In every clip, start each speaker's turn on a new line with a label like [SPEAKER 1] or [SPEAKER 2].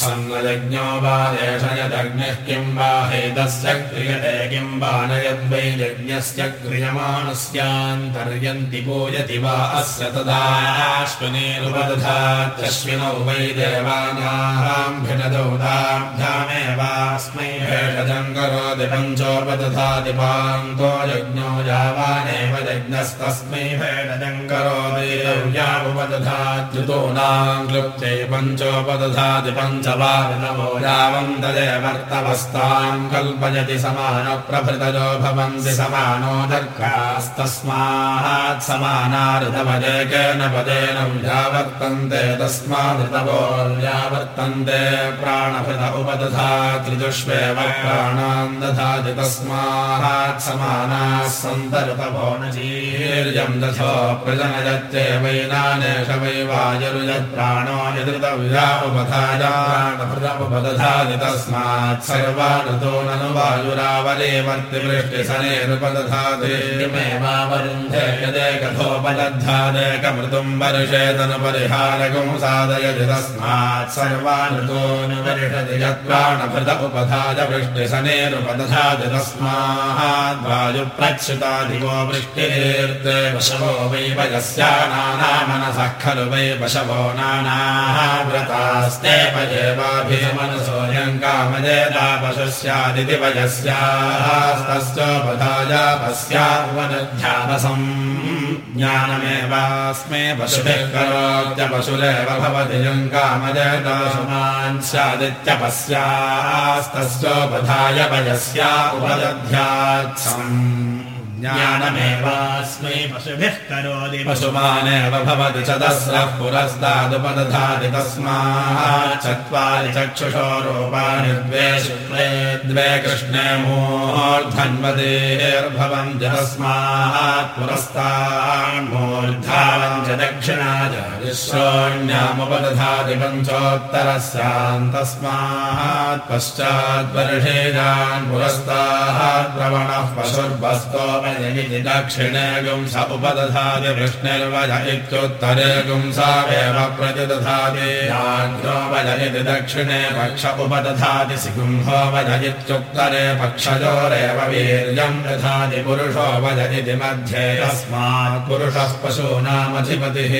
[SPEAKER 1] वा यदग्निः किम् वा हेतस्य क्रियते किम् वा न यद्वै यज्ञस्य क्रियमाणस्यान्तर्यन्ति पूयति वा अस्य तदाश्विनीरुपदधात्यश्विनौ वै देवानाम् भिनदौदाभ्यामेवास्मै भेषजम् करोति पञ्चोपदधाति पान्तो यज्ञो यावानेव यज्ञस्तस्मै भेषजम् करोति यावुपदधाद्युतोनाम् क्लुप्ते पञ्चोपदधाति पञ्च ो यावन्तदेवर्तवस्ताम् कल्पयति समानप्रभृतयो भवन्ति समानो दर्गास्तस्मात् समानाऋतपदेकेन पदेन व्यावर्तन्ते तस्मादृतवोर्यावर्तन्ते प्राणभृत उपदधा त्रिदुष्वेव प्राणान् दधाति तस्मात् समानाः सन्तऋतभो न चीर्यम् दथो प्रजनयत्येवैनानेष वै वायुरुजत्प्राणो यदृतव्या उपधाया प्राणभृतमुपदधाति तस्मात् सर्वानुतो वर्षेतनुपरिहारकम् साधयति तस्मात् वृष्टिशनेरुपदधाति तस्मात् वायुप्रच्युताधिवो वृष्टिर्ते पशवो वै वयस्यानानामनसः खलु वै पशवो नानाः व्रतास्ते मनसोऽयम् कामजेता पशु स्यादिति ज्ञानमेवास्मे पशुभिः करोत्य पशुरेव भवति यम् कामजेताशुमान् स्यादित्यपस्यास्तस्योपधाय वयस्या उपदध्यात्सम् ज्ञानमेवास्मै पशुभिः करोति पशुमानेव भवति चतस्रः पुरस्तादुपदधाति चत्वारि चक्षुषो रूपाणि द्वे शुक्ले द्वे कृष्णे मूर्धन्वतेर्भवन्ति तस्मात् पुरस्तान्मूर्धावम् च दक्षिणाय विश्रोण्यामुपदधाति पञ्चोत्तरस्याम् तस्मात् पश्चाद्वर्षेजान् पशुर्वस्तो दक्षिणे गुंस उपदधाति वृष्णिर्वज इत्युत्तरे गुंसावेव प्रतिदधाति वज इति दक्षिणे पक्ष उपदधाति वज इत्युत्तरे पक्षयोरेव वीर्यम् दधाति पुरुषो वज इति मध्ये तस्मात् पुरुषः पशूनामधिपतिः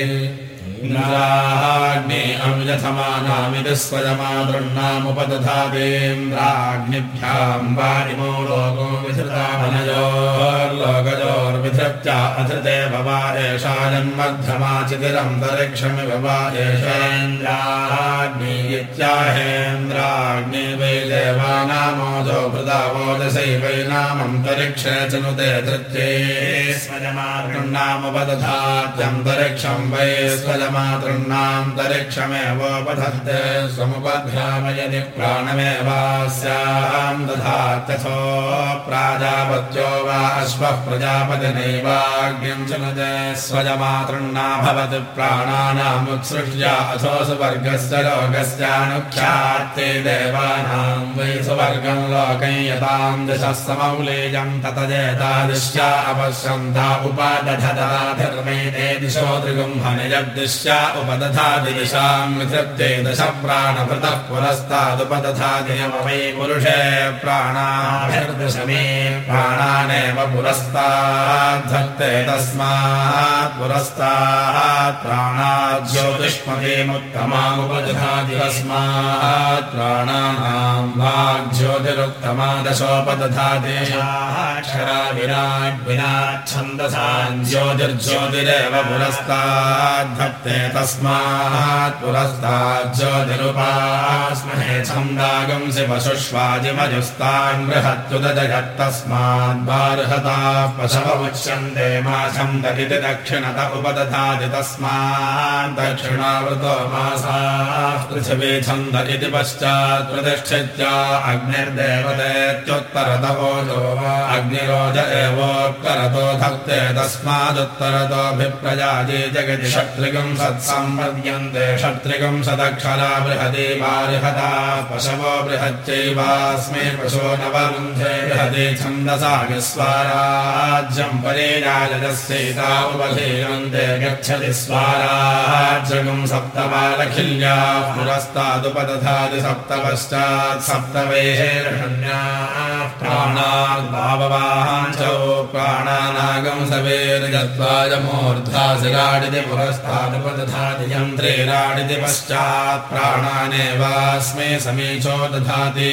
[SPEAKER 1] इन्द्राग्नि अव्यथमानामिति स्वयमातृन्नामुपदधातेन्द्राग्निभ्याम् वारिमो लोको विधृतामनयोर्लोकयोर्विधृत्या अधृते भवारेशायन्मध्यमाचितिरन्तरिक्षमिव वा एषेन्द्राग्नि इत्याहेन्द्राग्नि वै देवानामोजो भृतावोजसैवैनामन्तरिक्षे च नुते धृत्ये स्वयमातृन्नामुपदधात्यन्तरिक्षम् वै स्वयम् मातृन्नान्तरिक्षमेवोपधत्ते स्वमुपध्यामयति प्राणमेवास्याम् दधात्यथो प्राजापत्यो वा अश्वः प्रजापतिनैवाग्निम् च नुते स्वजमातृन्ना भवति प्राणानामुत्सृज्य अथो सुवर्गस्य लोकस्यानुख्यात्ते देवानाम् वै सुवर्गम् लोकै यताम् दिशः समौलेयम् ततजेतादिश्या अपश्यन्ता उपादधता धर्मेते दिशो त्रिगुम्भनिजद्दिश्य उपदधाति दिशाम् विधृत्ते दश प्राणभृतः पुरस्तादुपदधातियमवै पुरुषे प्राणाभिर्दशमे प्राणानेव पुरस्ताद्धत्ते तस्मात् पुरस्तात् प्राणात् ज्योतिष्मतीमुत्तमामुपदधाति तस्मात् प्राणानाम् वाग्ज्योतिरुत्तमा दशोपदधाति अक्षरा विराट् विराट् छन्दसान् ज्योतिर्ज्योतिरेव पुरस्ताद्धत्ते बृहत्युदजगत्तस्मात् बार्हता पशवमुच्यन्ते मा छन्द इति दक्षिणत उपदधाति तस्मात् दक्षिणावृतो मासाः पृथिवी छन्द इति पश्चात् प्रतिष्ठित्या अग्निर्देवतेत्युत्तरत ओजो वा अग्निरोज एवोत्तरतो धत्ते तस्मादुत्तरतोऽभिप्रजाति जगति शत्रुगम् सत्सम्पद्यन्ते षट्रिकम् सदक्षरा बृहदे बृहदेवार्हदा पशवो बृहच्चैवास्मे पशो नवरुन्धे बृहदे छन्दसा विस्वाराज्यम् परेजालजस्यैता उपधेयन्ते गच्छति स्वाराज्यगम् सप्तमालखिल्या पुरस्तादुपदधाति सप्त पश्चात् सप्तवेषण्याः प्राणाग्भाववाहाञ्चौ प्राणानागं सवेर्गत्वायमूर्धासिराडिति पुरस्तादुप पुरस्तादुपदधाति यन्त्रे राडिति पश्चात् प्राणानेवास्मै समीचो दधाति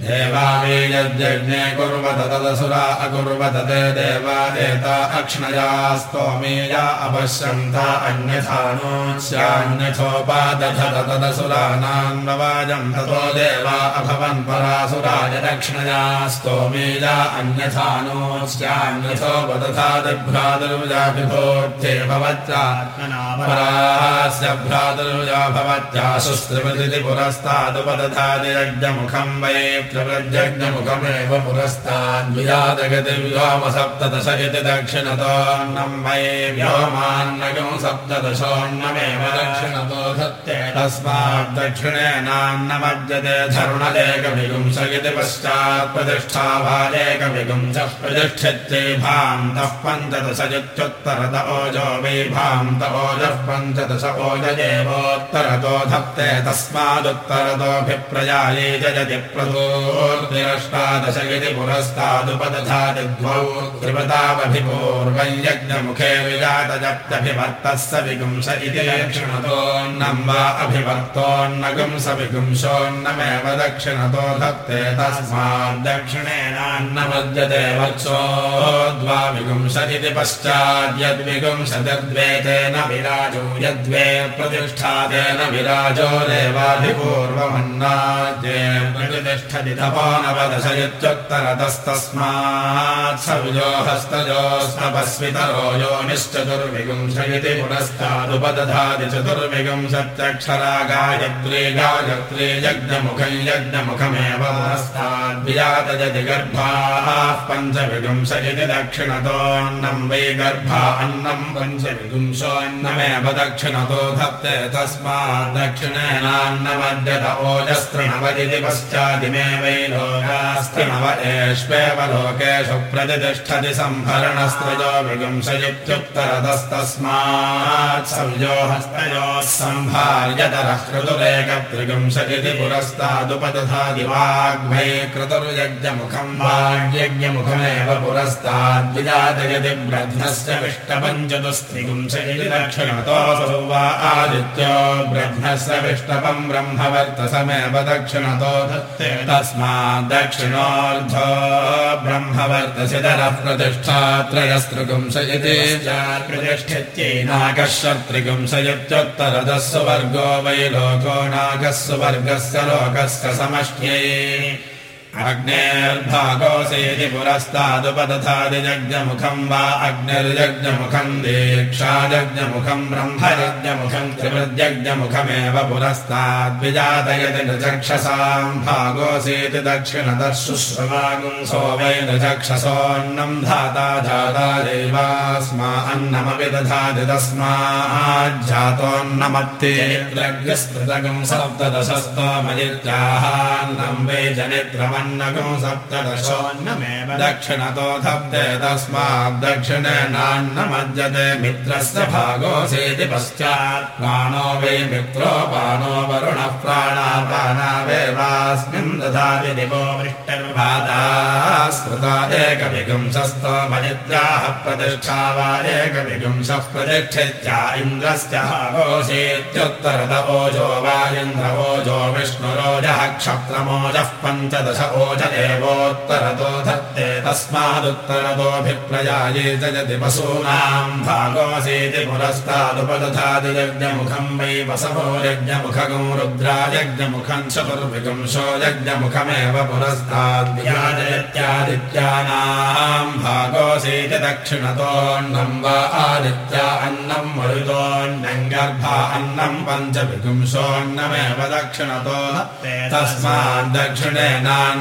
[SPEAKER 1] देवामे यज्ञे कुर्वत तदसुरा अकुर्वत ते देवा एता अक्ष्णया स्तोमेया अपश्यन्ता अन्यथानोऽस्यान्यथोपादधत तदसुरानान्ववाजम् ततो देवा अभवन् परासुराय दक्षिणया स्तोमेया अन्यथानोऽस्यान्यथोपदधादिभ्रातरुजाभिभोध्ये भवत्यात्मनापरास्य भवत्या सुस्त्रिमदिति पुरस्तादुपदधाति यज्ञमुखम् वै प्रव्रजज्ञमुखमेव पुरस्ताद्विजातगति व्योमसप्तदश इति दक्षिणतोऽन्नम् मये व्योमान्नगम् सप्तदशोऽन्नमेव दक्षिणतो धत्ते तस्मात् दक्षिणेनान्नमज्यते धरुणलेकविगुंस इति पश्चात् प्रतिष्ठाभालेकविगुंसः प्रतिष्ठित्यै भान्तः पञ्चदशयुत्युत्तरत ओजो वै भान्त ओजः पञ्चदश ओजयेवोत्तरतो धत्ते तस्मादुत्तरतोऽभिप्रयाये जयति प्रदो ष्टादश इति पुरस्तादुपदधाति द्वौ त्रिपदावभिपूर्वं यज्ञमुखे विजातजप्त्यभिवर्तः स विगुंस इति दक्षिणतोऽन्नं वा अभिवर्तोऽन्नगुं स विगुंसोऽन्नमेव दक्षिणतो धत्ते तस्मात् दक्षिणेनान्नमद्यते वत्सो द्वाविगुंस इति पश्चाद्यद्विगुंसद्वे तेन विराजो यद्वे प्रतिष्ठातेन विराजो देवाभिपूर्वमन्नाद्ये तपोनवदशयुत्युत्तरतस्तस्मात् सविजो हस्तजोस्तपस्वितरो यो निश्चतुर्विगुंश इति पुरस्तादुपदधाति चतुर्विगुंशत्यक्षरा गायत्री गायत्री यज्ञमुखं यज्ञमुखमेव पुरस्ताद्विजातयति गर्भाः पञ्चविगुंश इति दक्षिणतोऽन्नं वै गर्भा अन्नं पञ्चविगुंशोऽन्नमेव दक्षिणतो धत्ते तस्मात् दक्षिणेनान्नमद्यत ओजस्तृणवदिति पश्चादिमे वै लोकास्तृणव एष्वेव लोकेषु प्रतिष्ठति सम्भरणस्त्रयो विगुंसयुत्युत्तरतस्तस्मात् संयो हस्तयोः सम्भार्यतरः क्रतुरेकत्रिगुंस इति पुरस्तादुपदधादि वाग्भै क्रतुर्यज्ञमुखम् वाग्यज्ञमुखमेव पुरस्ताद्विजातयति ब्रह्मस्य विष्टपञ्चतुस्त्रिगुंस इति दक्षिणतोऽसौ वा आदित्यो ब्रह्मस्य विष्टपम् ब्रह्मवर्तसमेव दक्षिणतो धत्ते तस्मात् प्रतिष्ठात्रयस्त्रिगुंस इति। प्रतिष्ठित्यैनाकः शत्रिगुंस इत्युत्तरदः सुवर्गो वै लोको नागः सुवर्गस्य लोकस्य समष्ट्यै अग्नेर्भागोऽसेति पुरस्तादुपदधादिजज्ञमुखम् वा अग्निर्यज्ञमुखम् दीक्षाजज्ञमुखम् ब्रह्मयज्ञमुखम् त्रिवृद्यज्ञमुखमेव पुरस्ताद्विजातयति नृचक्षसाम् भागोऽसेति दक्षिणतः शुश्रवागुंसो वै सप्तदशस्तोमयित्याहान्नम् वै जनित्रम सप्तदशोऽन्नमेव दक्षिणतो धत्ते तस्मात् दक्षिणेनान्नमज्जते मित्रस्य भागोऽसेति पश्चात् प्राणो वै मित्रो पानो वरुणः प्राणापानावेवास्मिन् दधाति दिवो वृष्टिर्भाता स्मृता एकविगुंसस्तो मनिद्राः प्रतिष्ठा वा एकविगुंसः प्रतिष्ठित्या इन्द्रस्य भागोऽसेत्युत्तरत ओजो वा इन्द्र ओजो विष्णुरोजः क्षत्रमोजः पञ्चदश ओज एवोत्तरतो धत्ते तस्मादुत्तरतोऽभिप्रयाये जयति वसूनाम् भागोऽसीति पुरस्तादुपदधाति यज्ञमुखम् वै वसवो यज्ञमुखगं रुद्रा यज्ञमुखम् चतुर्विगुंशो यज्ञमुखमेव पुरस्ताद्याजयत्यादित्यानाम् भागोऽसीति दक्षिणतोऽन्नम् वा आदित्या अन्नम् मरुतोऽन्नम् गर्भा अन्नम् पञ्चविगुंशोऽन्नमेव दक्षिणतो तस्माद्दक्षिणेनान्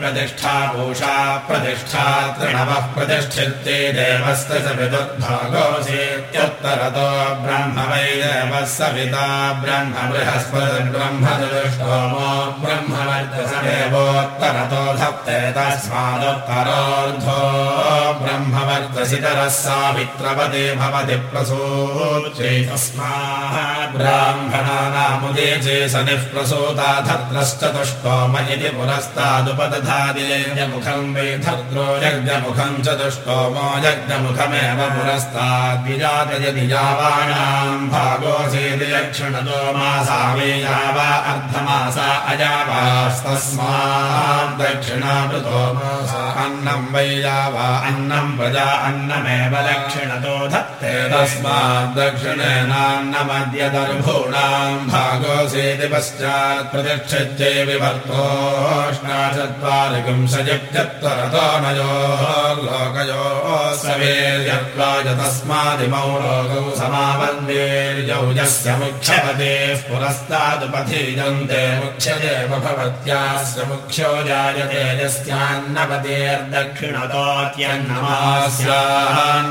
[SPEAKER 1] प्रतिष्ठा पूषा प्रतिष्ठा तृणवः प्रतिष्ठिते देवस्य स विदुर्भागोऽसेत्युत्तरतो ब्रह्म वै देवः सविता ब्रह्म बृहस्पतिर्ब्रह्म चतुष्टोमो ब्रह्मवर्चसदेवोत्तरतो धत्ते तस्मादुत्तरोऽर्धो ब्रह्मवर्चसितरः सावित्रपदे भवति तस्मात् ब्राह्मणानामुदे चे सनिः प्रसूता धर्त्रश्चतुष्टोम इति पुरस्तादुपदधादिमुखम् वै धर्त्रो यज्ञमुखम् चतुष्टोमो यज्ञमुखमेव पुरस्ताद्विजात यदि यावाणाम् भागोऽसीति यक्षणतो मासा वै यावा अर्धमासा अजावास्तस्मात् दक्षिणामृतो मासा अन्नम् वै यावा अन्नम् प्रजा अन्नमेव दक्षिणतो धत्ते दक्षिणेनान्नमद्यदर्भूणाम् भागोऽसीति पश्चात् प्रतिक्षित्यै विभर्तोष्णा चत्वारिपुंसजित्यत्तरतो नयोर्लोकयोः सवेर्यत्वाय तस्मादिमौ लोकौ समावन्वेर्यौ यस्य मुख्यपतेः पुरस्तादुपथीयन्ते मुख्यदेव भवत्यास्य मुख्यो जायते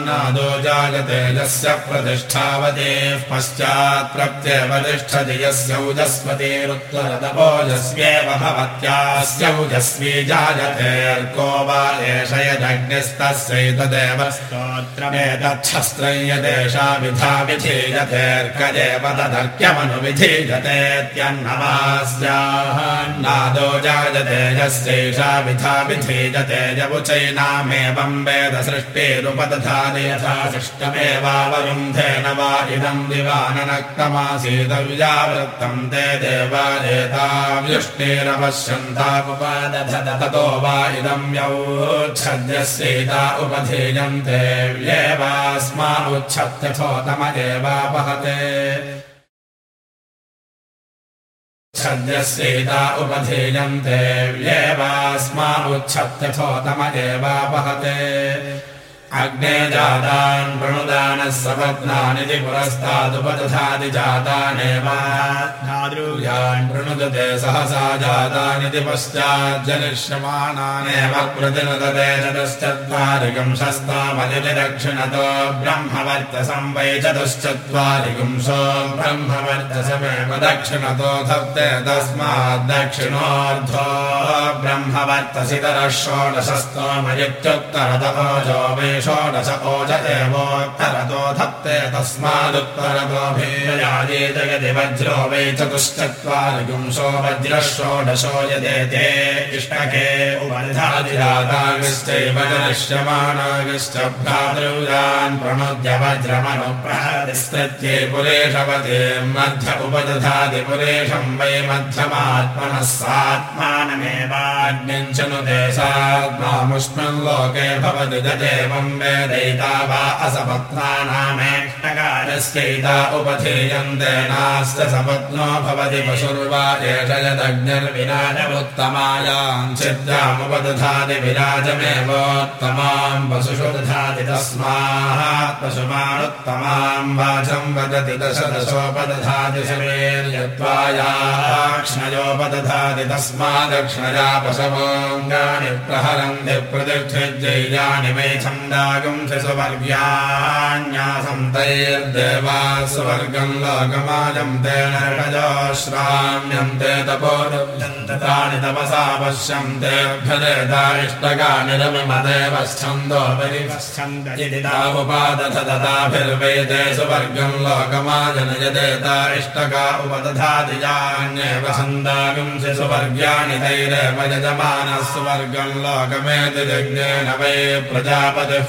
[SPEAKER 1] नादो जायते यस्य प्रतिष्ठावतेः पश्चात्प्रत्यवतिष्ठति यस्यौजस्वतीरुत्तरदपो जायते अर्को जायतेऽर्को वा एष यदग्निस्तस्यैतदेव स्तोत्रमेतच्छस्त्रयदेशाविधा विधीयतेऽर्कदेव जायते यस्यैषा विधा विधीयते यवुचैनामेवम् वेदसृष्टे सृष्टिरुपदधाति यथा सृष्टमेवावरुन्धेन वा इदम् दिवाननक्तमासीदव्यावृत्तम् ते देवादेताव्युष्टेरपश्यन्तामुपादधत ततो वा इदम् यौच्छद्यस्यैता उपधीयन्ते एवापहते। छद्यस्यैता उपधीयन्ते व्येवास्मा उच्छत्यथोतम एवापहते अग्ने जातान् प्रणुदानः सपत्नानिति पुरस्तादुपदधाति जातानेवान् प्रणुदते सहसा जातानिति पश्चाज्जनिष्यमाणानेव प्रतिनुदते चतुश्चत्वारिकं शस्तामदिति दक्षिणतो ब्रह्मवर्चसं वै चतुश्चत्वारिपुंसो ब्रह्मवर्चसमेव दक्षिणतो धत्ते तस्माद्दक्षिणोऽर्धो ब्रह्मवर्चसितरः षोडशस्तोमयित्युत्तरतोजो वै षोडश ओज एवोत्तरतो धत्ते वज्रो वै चतुश्चत्वारिपुंसो वज्रः षोडशो यदेते इष्टके उपनिधादिरातागिश्चैव दृश्यमाणागिश्च भ्रातृजान् प्रणोद्य वज्रमनुप्रहतिस्तत्ये पुरेशवते मध्य उपदधाति पुरेशं वै मध्यमात्मनः सात्मानमेवाज्ञम् च नु देशात्मामुष्मिन् लोके भवति देवं वेदैता वा असपत्नानामेष्टकारस्यैता उपधीयन्ते नास्य सपत्नो भवति पशुर्वा यदग्निर्विराजमुत्तमायाम् छिद्रामुपदधाति विराजमेवोत्तमाम् पशुषु दधाति तस्मात् पशुमानुत्तमाम् वाचम् वदति दश दशोपदधाति शरीर्यत्वायाक्ष्णयोपदधाति तस्मादक्ष्णया पशवोऽङ्गानि प्रहरन्ति प्रतिष्ठिजैयानि वै छन्दागुंसि सुवर्ग्यान्यासम् तैर्देवा सुवर्गम् लोकमाजम् तेन श्राम्यन्ते तपोरुभ्यन्ततानि तपसा पश्यन्ते अभ्यदेता इष्टकानि रमिमदेवच्छन्दोपरिच्छन्दुपादथ तथाभिर्वेदे सुवर्गम् लोकमाजन यदेता इष्टका उपदधाति यान्येव छन्दागुंसि सुवर्ग्यानि तैरेव यजमानः सुवर्गम् लोकमेति यज्ञेन वै प्रजापतिः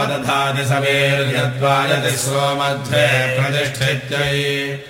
[SPEAKER 1] सप्तोपदधाति सवेर्यद्वायति स्वमध्ये प्रतिष्ठित्यै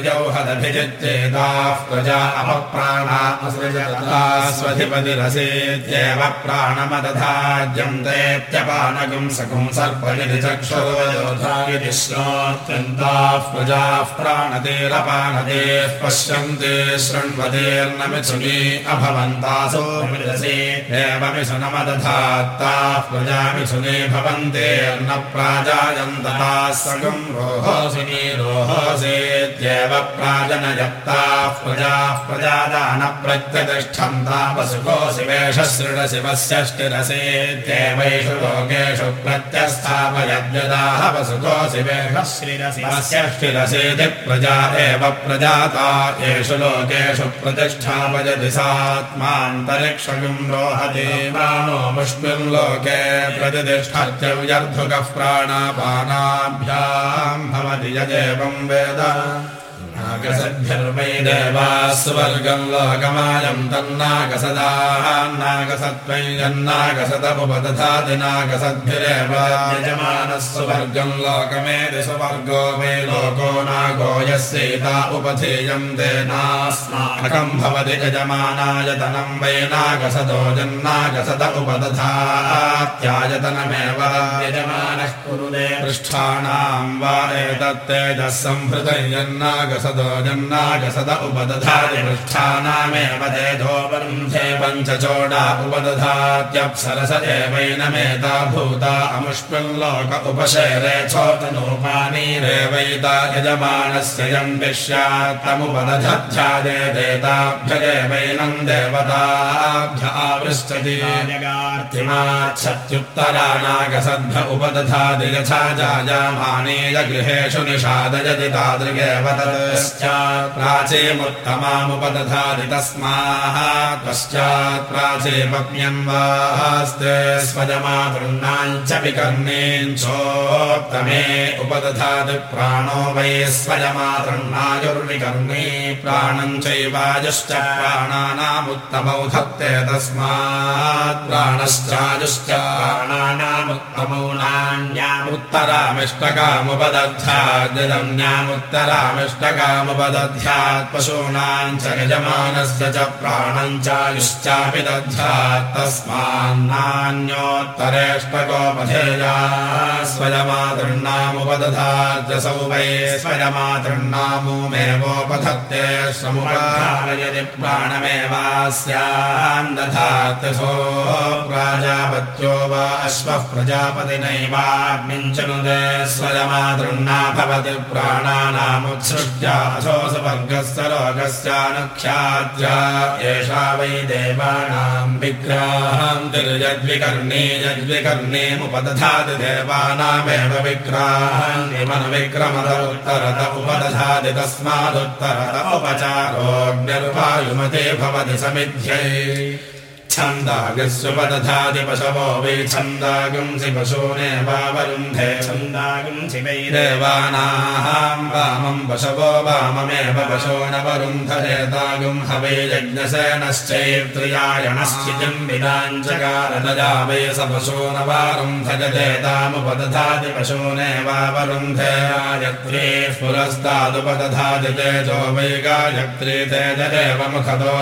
[SPEAKER 1] हदभिजित्येताः प्रजा अपप्राणास्वधिपतिरसेत्येव प्राणमदधाज्यन्तेत्यपानगुं सकुं सर्पयति चक्षुरोधायति श्रोत्यन्ताः प्रजाः प्राणतेरपानतेः पश्यन्ते शृण्वतेर्न मिथुनी अभवन्तासो एव मिथुनमदधात्ताः प्रजा मिथुने भवन्तेर्न प्राजायन्तताः सकं रोहोसिनी रोहोसेत्येव प्राजनयत्ताः प्रजाः प्रजादान प्रत्यतिष्ठन्ता पशुकोऽसि वेषसृडसि वस्यष्टिरसेत्येवैषु लोकेषु प्रत्यस्थापयद्यदाः वेषश्रिरसि वस्यष्टिरसेति प्रजा एव प्रजाता येषु लोकेषु प्रतिष्ठापयति सात्मान्तरिक्षगुं रोहति प्राणो मुष्मिल्लोके प्रतिष्ठत्यव्यर्धुकः प्राणापानाभ्याम् भवति यदेवं वेद नागसद्भिर्वै देवाः सुवर्गम् लोकमायम् तन्नागसदान्नागसत्वै यन्नागसदमुपदधाति नागसद्भिरेव यजमानः सुवर्गम् लोकमेति सुवर्गो वै लोको नागो यस्यैता उपधेयम् तेनास्माकम् भवति यजमानायतनम् वै नागसदो जन्नागसद उपदधात्यायतनमेव यजमानः कुरुदे पृष्ठानाम् वा एतत्तेजः सम्भृतम् यन्नागसद जन्नागसद उपदधाति पृष्ठानामेव तेजोपरुन्धे पञ्चचोडा उपदधात्यप्सरस एवैनमेता भूता अमुष्मिल्लोक उपशेरे चोतनोपानीरेवैता यजमानस्य यम् विश्यात्तमुपदध्यादे देताभ्यदेवैनम् देवताभ्य आवृष्टति सत्युत्तरानागसद्भ्य उपदधाति यथा जायामानेय गृहेषु निषादयति तादृगेव प्राचीमुत्तमामुपदधाति तस्मात् पश्चात् प्राचीपप्यन्वास्ते स्वजमातृणाञ्च विकर्णेञ्चोत्तमे उपदधाति प्राणो वै स्वजमातृणायुर्विकर्णे प्राणम् चैवायुश्च प्राणानामुत्तमौ धत्ते तस्मात्। प्राणश्चायुश्च प्राणानामुत्तमौ नान्यामुत्तरामिष्टकामुपदध्याद्यदन्यामुत्तरामिष्टकामुपदध्यात् पशूनाम् च यजमानस्य च प्राणम् चायुश्चापि दध्यात् तस्मान्नान्योत्तरेष्टकोपधेया स्वयमातृणामुपदधाद्यसौ वै स्वयमातृणामुमेवोपधत्ते श्रमुपायति प्राणमेवास्यान् दधात्यसो प्राजापत्यो वा अश्वः प्रजापतिनैवाग्निञ्चनुदे स्वयमातृण्णा भवति प्राणानामुत्सृष्ट्यासोऽसवर्गस्य लोकस्यानुख्यात्या एषा वै देवानाम् विग्राहाम् तिर्यद्विकर्णे यद्विकर्णेमुपदधाति देवानामेव विग्राहान्निमनुविक्रमदरुत्तरत उपदधाति तस्मादुत्तरत उपचारोऽग्निर्वायुमते भवति समिध्यै छन्दागस्वपदधाति पशवो वै पशूनेवावरुन्धे छन्दागुंसि वै देवानाम् वामम् पशवो वाममेव पशो नवरुन्धरेतागुम् हवै यज्ञसेनश्चैत्रियायणश्चितिम् विदाञ्चकारदया वै स पशो नवारुन्धजतेतामुपदधाति पशूनेवावरुन्धे गायत्रे पुरस्तादुपदधाति तेजो वै गायत्री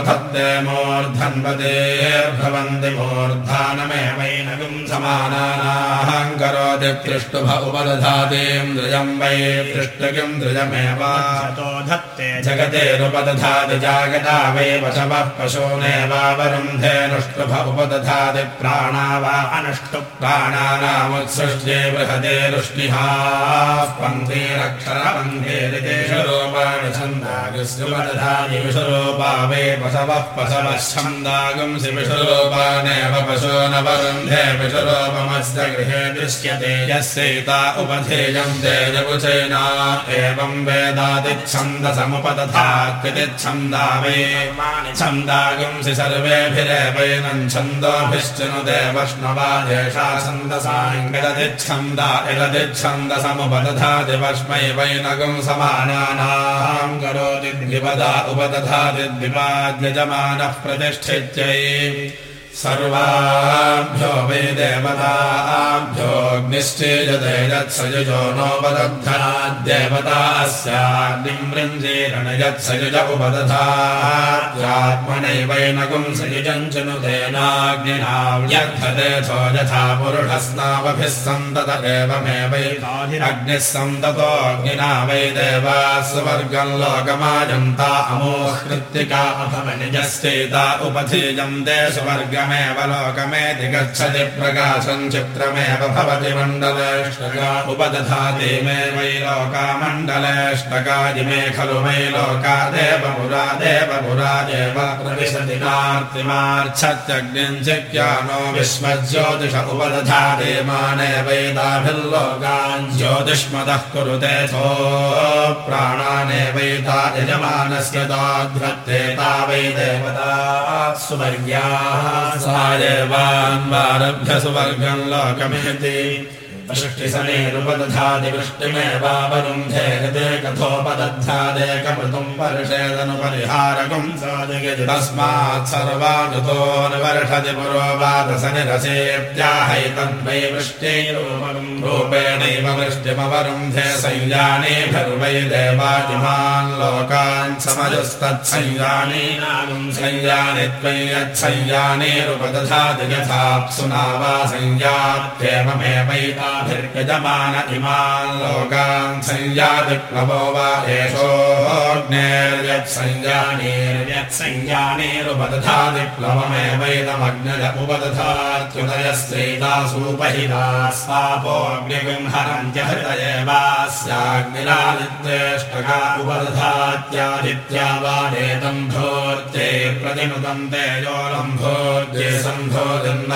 [SPEAKER 1] धत्ते मूर्धन्वते पृष्टुभ उपदधातीन्द्रियम् वै धत्ते जगतेरुपदधाति जागता वै वशवः पशूनेवावरुन्धे नुष्टुभ उपदधाति प्राणा वा अनुष्टु प्राणानामुत्सृष्ट्ये बृहते रुष्टिहा छन्दागुस्युपदधाति विषरूपा वै पशवः पशवः छन्दागुंसि विष पिषुरूपानेव पशो न वरुन्धे पिषुरूपमस्य गृहे दृश्यते यस्यैता उपधेयम् तेजपुचैना एवम् वेदादिच्छन्दसमुपदधा कृतिच्छन्दा वै छन्दागुंसि सर्वेभिरेवैनम् छन्दोभिश्चनुदे वैष्णवा येषा छन्दसाङ्गदतिच्छन्दा इदतिच्छन्दसमुपदधाति वस्मै वैनगुं समानानाम् करोति द्विपदा उपदधाति द्विपाद्यजमानः प्रतिष्ठित्यै। सर्वाभ्यो वै देवताभ्योऽग्निश्चेजते यत्सयुजो नोपदग्धाद्देवता अस्याग्निम् वृञ्जीरण यत्सयुज नु तेनाग्निनाव्यर्थतेऽथो यथा पुरुषस्नावभिः सन्तत एवमेवैताभिरग्निः सन्ततोऽग्निना वै देवा अभवनिजश्चेता उपधीयन्ते सुवर्गम् लोकमेव लोकमेति गच्छति प्रकाशम् चित्रमेव भवति मण्डलेष्टका उपदधाति मे वै लोका मण्डलेष्टकादिमे खलु वै देवपुरा देवपुरा देव प्रविशति नार्तिमार्च्छत्यग्निञ्चिक्यानो विश्वज्योतिष उपदधाति माने वैताभिर्लोकान् ज्योतिष्मतः कुरुते थो प्राणानेवैता यजमानस्य ताध्वत्तेता वै देवता सुवर्ग्याः सायवान्वारभ्य सुवर्गम् लोकमेति वृष्टिसनेरुपदधाति वृष्टिमेवावरुन्धे गते कथोपदध्यादेकमृतुम् परिषेदनुपरिहारकम् तस्मात् सर्वानुतोऽनुवर्षति पुरोवादसनिरसेत्याहैतद्वै वृष्ट्यैरूपम् रूपेणैव वृष्टिमवरुन्धे संयानेभिर्वै देवादिमान् लोकान् समजस्तत्संयानेनागम् संयानि त्वै यत्संयानेरुपदधाति यथाप्सुना वा संयात्येवमेवैता भिर्यजमान इमान् लोकान् संयादिप्लवो वा एषोऽग्नेर्यत्संज्ञानेर्यत्संज्ञानेरुपदधादिप्लवमेवैदमग्नज उपदधात्युदयस्त्रेतासूपहिता स्वापोऽग्निगुंहरन्त्य हृदयेवास्याग्निरादित्येष्टका उपदधात्यादित्या वा नेतम् भोर्त्ये प्रतिनुतम् तेजोलम्भोर्जे सम्भोजन्न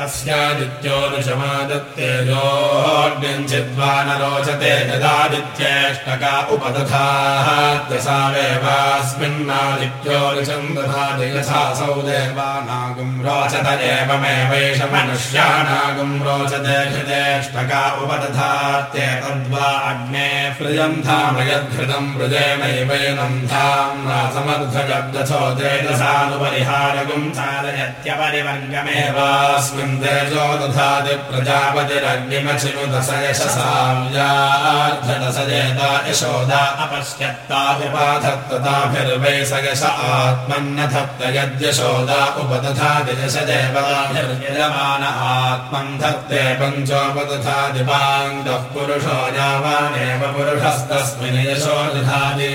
[SPEAKER 1] तस्यादित्योरुषमादत्तेजोऽग्निञ्चिद्वा न रोचते यदादित्येष्टका उपदधाः दशावेवास्मिन्नादित्योरुषम् दधाति यथासौ देवानागुम् रोचत एवमेवैष मनुष्याणागुम् रोचते हृदेष्टका उपदधात्येतद्वा अग्ने प्रियम् धामयद्धृतम् वृजेनैवैनम् धाम्ना समर्थजब्दथो तेजसानुपरिहारगुम् चालयत्यपरिवर्गमेवास्मिन् तेजो दधाति प्रजापतिरग्निमचिनुदश यशसाव्यार्धदशजेता यशोदा अपश्यत्ता उपाधत्तताभिर्वै स यश आत्मन्नधत्त यद्यशोदा उपदधाति यश देवताभिर्यजमान आत्मन् धत्ते पञ्चोपदधाति पाङ्गः पुरुषो यावानेव पुरुषस्तस्मिन् यशो दधाति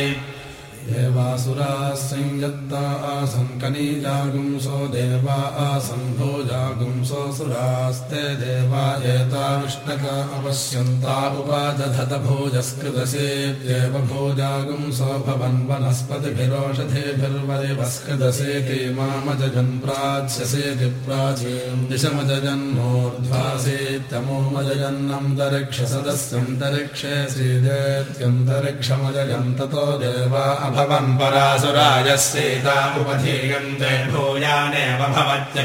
[SPEAKER 1] देवासुरा संयत्ता आसन् कनीजागुंसो देवा आसन् भोजागुंसोऽसुरास्ते देवा एता विष्णका अपश्यन्ता उपादधत भोजस्कृतसेत्येव भोजागुंसो भवन् वनस्पतिभिरोषधेभिर्वरिवस्कृतसेति मामजन् प्राच्यसेति प्राचीम् दिशमजन्मोर्ध्वासेत्यमोमजन्नन्तरिक्षसदस्यन्तरिक्षे सीदेत्यन्तरिक्षमजयन् ततो देवा भवन् परासुराजस्येता उपधीयन्ते भूयानेव भवत्य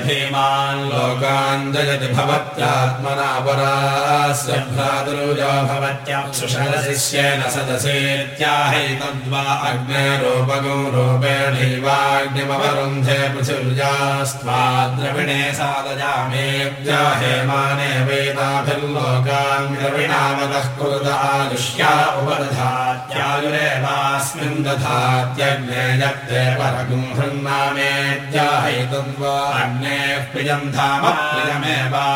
[SPEAKER 1] भवत्यात्मना परास्य भ्रातृजो अग्नेरूपगो रूपेणैवाग्निमवरुन्धे पृथिव्यास्त्वाद्रविणे सादजामेत्या हेमाने वेदाभिर्लोकान् द्रविणावतः कुरुत आयुष्या उपदधात्यायुरेवास्मिन् दधा त्यग्नेयत्ते परगुं हृन्नामेत्याहैतद्वा अग्नेः प्रियम् धाम प्रियमेवा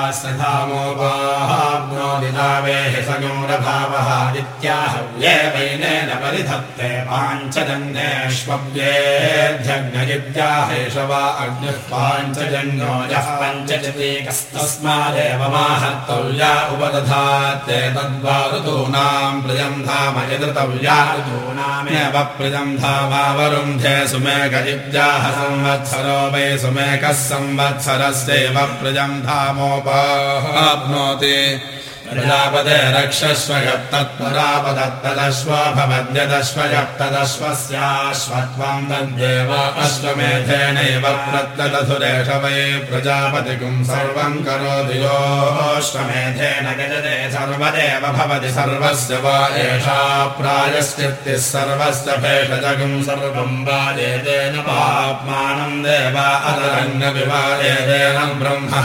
[SPEAKER 1] धामोपाहाब्नोदितावेः सगौरभावः इत्याहव्ये वैनेन परिधत्ते पाञ्चजन्येष्वव्येऽध्यग्नयित्याहेष वा अग्निः पाञ्चजन्यो यः पञ्चजतीकस्तस्मादेव माहर्तव्या उपदधात्ते तद्वा ऋतूनाम् प्रियम् धाम यदृतव्या ऋतूनामेव प्रियम् सुमेक इत्याह संवत्सरो वै सुमेकः संवत्सरस्यैव प्रियम् धामोपाप्नोति प्रजापदे रक्षस्व यत्तदश्वस्याश्वत्वम् तद्देव अश्वमेधेनैव प्रत्यदधुरेष वै सर्वम् करोति योऽश्वमेधेन गजते सर्वदेव भवति सर्वस्य वा एषा प्रायश्चित्तिः सर्वस्य भेषजगुम् सर्वम् वाजेतेन पाप्मानम् देव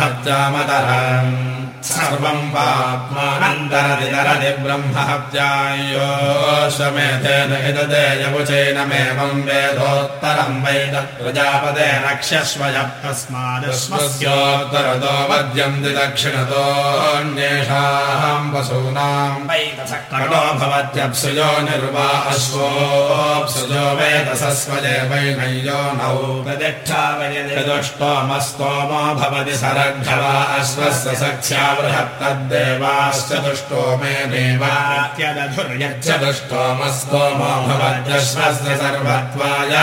[SPEAKER 1] हत्यामतरम् सर्वम् पाप्मानन्दरति ब्रह्महत्यायोशमेधेन हिददेयवुचैनमेवम् वेदोत्तरम् वै तत्प्रजापदे रक्षस्व तस्मादस्मस्योत्तरतो वद्यन्ति दक्षिणतोऽन्येषाम् वसूनाम् वै तथो भवत्यप्सुजो अश्वोऽप्सुजो वेदसस्वजे वैनय्यो नौ प्रतिष्ठा वयदुष्टोमस्तोमो भवति सरग्धवा अश्वस्य सख्या बृहत्तद्देवाश्च दुष्टो मे देवात्यदधुर्यच्च दुष्टोमस्तोमो भवत्यश्वस्य सर्वत्वाय